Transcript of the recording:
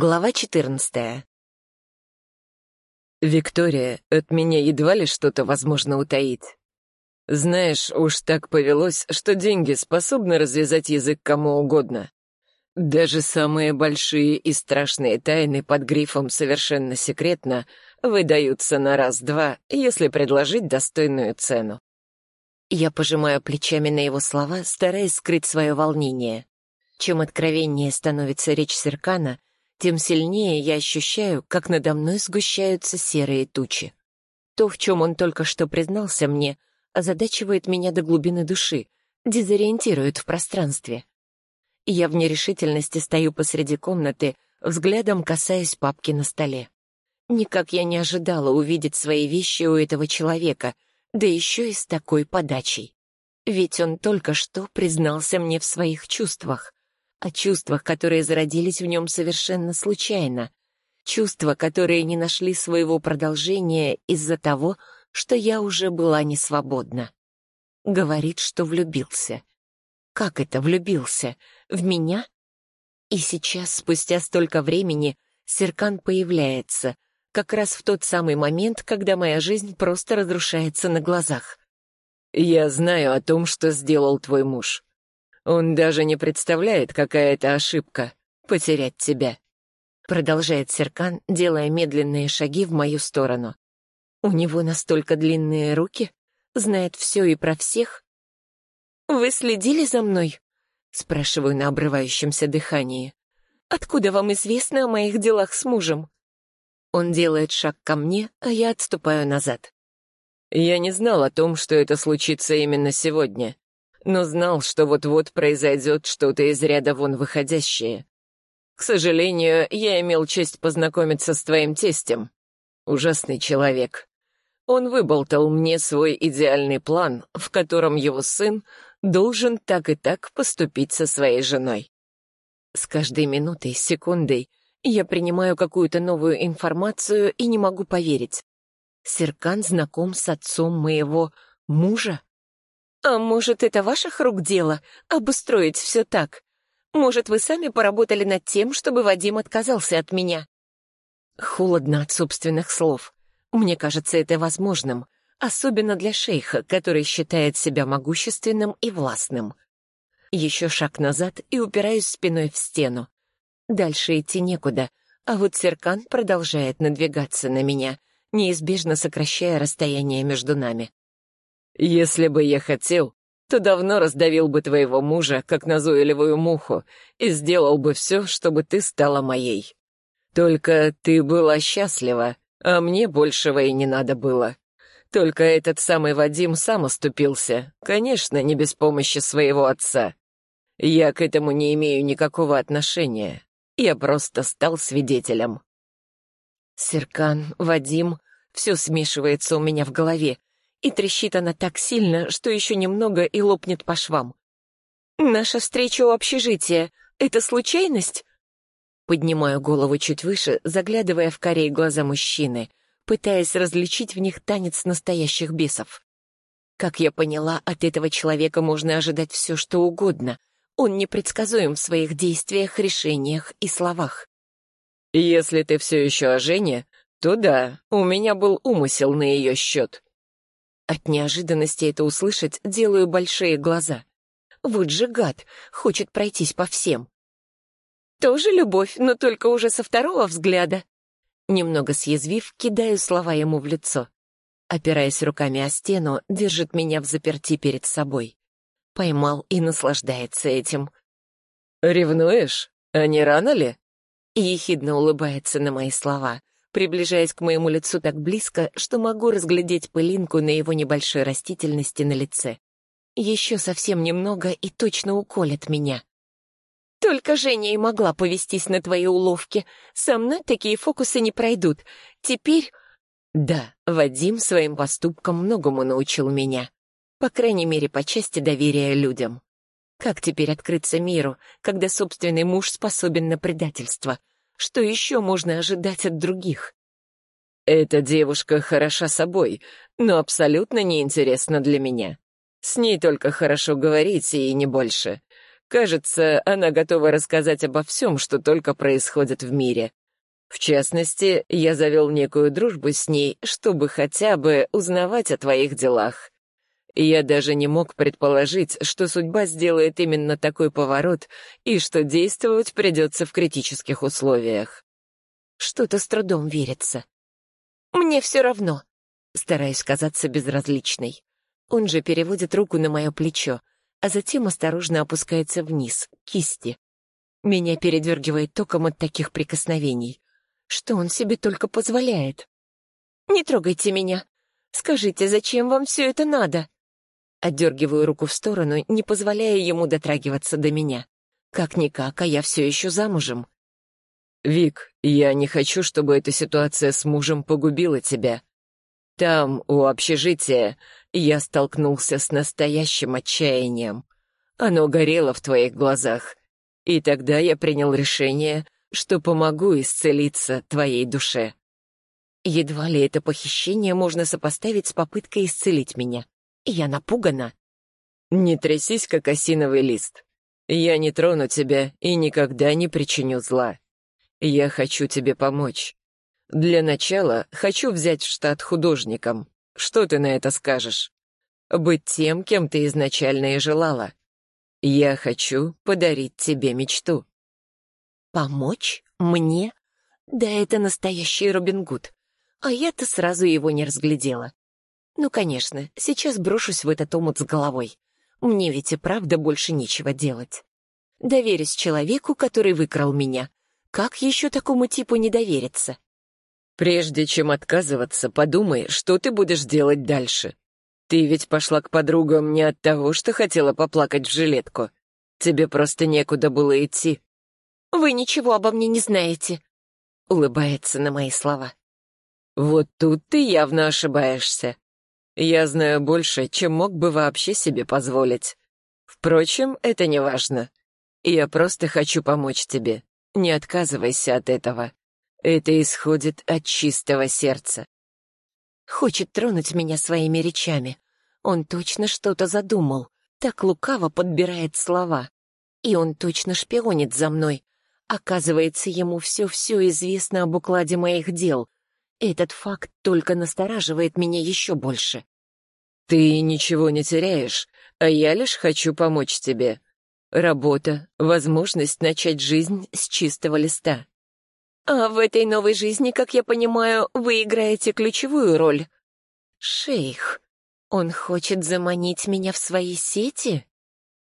Глава 14. «Виктория, от меня едва ли что-то возможно утаить. Знаешь, уж так повелось, что деньги способны развязать язык кому угодно. Даже самые большие и страшные тайны под грифом «совершенно секретно» выдаются на раз-два, если предложить достойную цену. Я пожимаю плечами на его слова, стараясь скрыть свое волнение. Чем откровеннее становится речь Серкана, тем сильнее я ощущаю, как надо мной сгущаются серые тучи. То, в чем он только что признался мне, озадачивает меня до глубины души, дезориентирует в пространстве. Я в нерешительности стою посреди комнаты, взглядом касаясь папки на столе. Никак я не ожидала увидеть свои вещи у этого человека, да еще и с такой подачей. Ведь он только что признался мне в своих чувствах о чувствах, которые зародились в нем совершенно случайно, чувства, которые не нашли своего продолжения из-за того, что я уже была не свободна. Говорит, что влюбился. Как это влюбился? В меня? И сейчас, спустя столько времени, Серкан появляется, как раз в тот самый момент, когда моя жизнь просто разрушается на глазах. «Я знаю о том, что сделал твой муж», он даже не представляет, какая это ошибка — потерять тебя. Продолжает Серкан, делая медленные шаги в мою сторону. У него настолько длинные руки, знает все и про всех. «Вы следили за мной?» — спрашиваю на обрывающемся дыхании. «Откуда вам известно о моих делах с мужем?» Он делает шаг ко мне, а я отступаю назад. «Я не знал о том, что это случится именно сегодня но знал, что вот-вот произойдет что-то из ряда вон выходящее. К сожалению, я имел честь познакомиться с твоим тестем. Ужасный человек. Он выболтал мне свой идеальный план, в котором его сын должен так и так поступить со своей женой. С каждой минутой, секундой я принимаю какую-то новую информацию и не могу поверить. Серкан знаком с отцом моего мужа? «А может, это ваших рук дело — обустроить все так? Может, вы сами поработали над тем, чтобы Вадим отказался от меня?» Холодно от собственных слов. Мне кажется это возможным, особенно для шейха, который считает себя могущественным и властным. Еще шаг назад и упираюсь спиной в стену. Дальше идти некуда, а вот Серкан продолжает надвигаться на меня, неизбежно сокращая расстояние между нами. «Если бы я хотел, то давно раздавил бы твоего мужа, как назойливую муху, и сделал бы все, чтобы ты стала моей. Только ты была счастлива, а мне большего и не надо было. Только этот самый Вадим сам оступился, конечно, не без помощи своего отца. Я к этому не имею никакого отношения. Я просто стал свидетелем». Серкан, Вадим, все смешивается у меня в голове, и трещит она так сильно, что еще немного и лопнет по швам. «Наша встреча у общежития — это случайность?» Поднимаю голову чуть выше, заглядывая в корей глаза мужчины, пытаясь различить в них танец настоящих бесов. Как я поняла, от этого человека можно ожидать все, что угодно. Он непредсказуем в своих действиях, решениях и словах. «Если ты все еще о Жене, то да, у меня был умысел на ее счет», от неожиданности это услышать делаю большие глаза. Вот же гад, хочет пройтись по всем. Тоже любовь, но только уже со второго взгляда. Немного съязвив, кидаю слова ему в лицо. Опираясь руками о стену, держит меня в заперти перед собой. Поймал и наслаждается этим. «Ревнуешь? А не рано ли?» И ехидно улыбается на мои слова, приближаясь к моему лицу так близко, что могу разглядеть пылинку на его небольшой растительности на лице. Еще совсем немного и точно уколет меня. Только Женя и могла повестись на твои уловки. Со мной такие фокусы не пройдут. Теперь... Да, Вадим своим поступком многому научил меня. По крайней мере, по части доверия людям. Как теперь открыться миру, когда собственный муж способен на предательство? Что еще можно ожидать от других? Эта девушка хороша собой, но абсолютно неинтересна для меня. С ней только хорошо говорить и не больше. Кажется, она готова рассказать обо всем, что только происходит в мире. В частности, я завел некую дружбу с ней, чтобы хотя бы узнавать о твоих делах. Я даже не мог предположить, что судьба сделает именно такой поворот и что действовать придется в критических условиях. Что-то с трудом верится. Мне все равно. Стараюсь казаться безразличной. Он же переводит руку на мое плечо, а затем осторожно опускается вниз, к кисти. Меня передергивает током от таких прикосновений. Что он себе только позволяет? «Не трогайте меня. Скажите, зачем вам все это надо?» Отдергиваю руку в сторону, не позволяя ему дотрагиваться до меня. Как-никак, а я все еще замужем. «Вик, я не хочу, чтобы эта ситуация с мужем погубила тебя. Там, у общежития, я столкнулся с настоящим отчаянием. Оно горело в твоих глазах. И тогда я принял решение, что помогу исцелиться твоей душе. Едва ли это похищение можно сопоставить с попыткой исцелить меня. Я напугана. Не трясись, как осиновый лист. Я не трону тебя и никогда не причиню зла. Я хочу тебе помочь. Для начала хочу взять в штат художником. Что ты на это скажешь? Быть тем, кем ты изначально и желала. Я хочу подарить тебе мечту. Помочь? Мне? Да это настоящий Робин Гуд. А я-то сразу его не разглядела. Ну, конечно, сейчас брошусь в этот омут с головой. Мне ведь и правда больше нечего делать. Доверюсь человеку, который выкрал меня. Как еще такому типу не довериться? Прежде чем отказываться, подумай, что ты будешь делать дальше. Ты ведь пошла к подругам не от того, что хотела поплакать в жилетку. Тебе просто некуда было идти. Вы ничего обо мне не знаете. Улыбается на мои слова. Вот тут ты явно ошибаешься. Я знаю больше, чем мог бы вообще себе позволить. Впрочем, это не важно. Я просто хочу помочь тебе. Не отказывайся от этого. Это исходит от чистого сердца. Хочет тронуть меня своими речами. Он точно что-то задумал, так лукаво подбирает слова. И он точно шпионит за мной. Оказывается, ему все-все известно об укладе моих дел. Этот факт только настораживает меня еще больше. Ты ничего не теряешь, а я лишь хочу помочь тебе. Работа, возможность начать жизнь с чистого листа. А в этой новой жизни, как я понимаю, вы играете ключевую роль. Шейх, он хочет заманить меня в свои сети?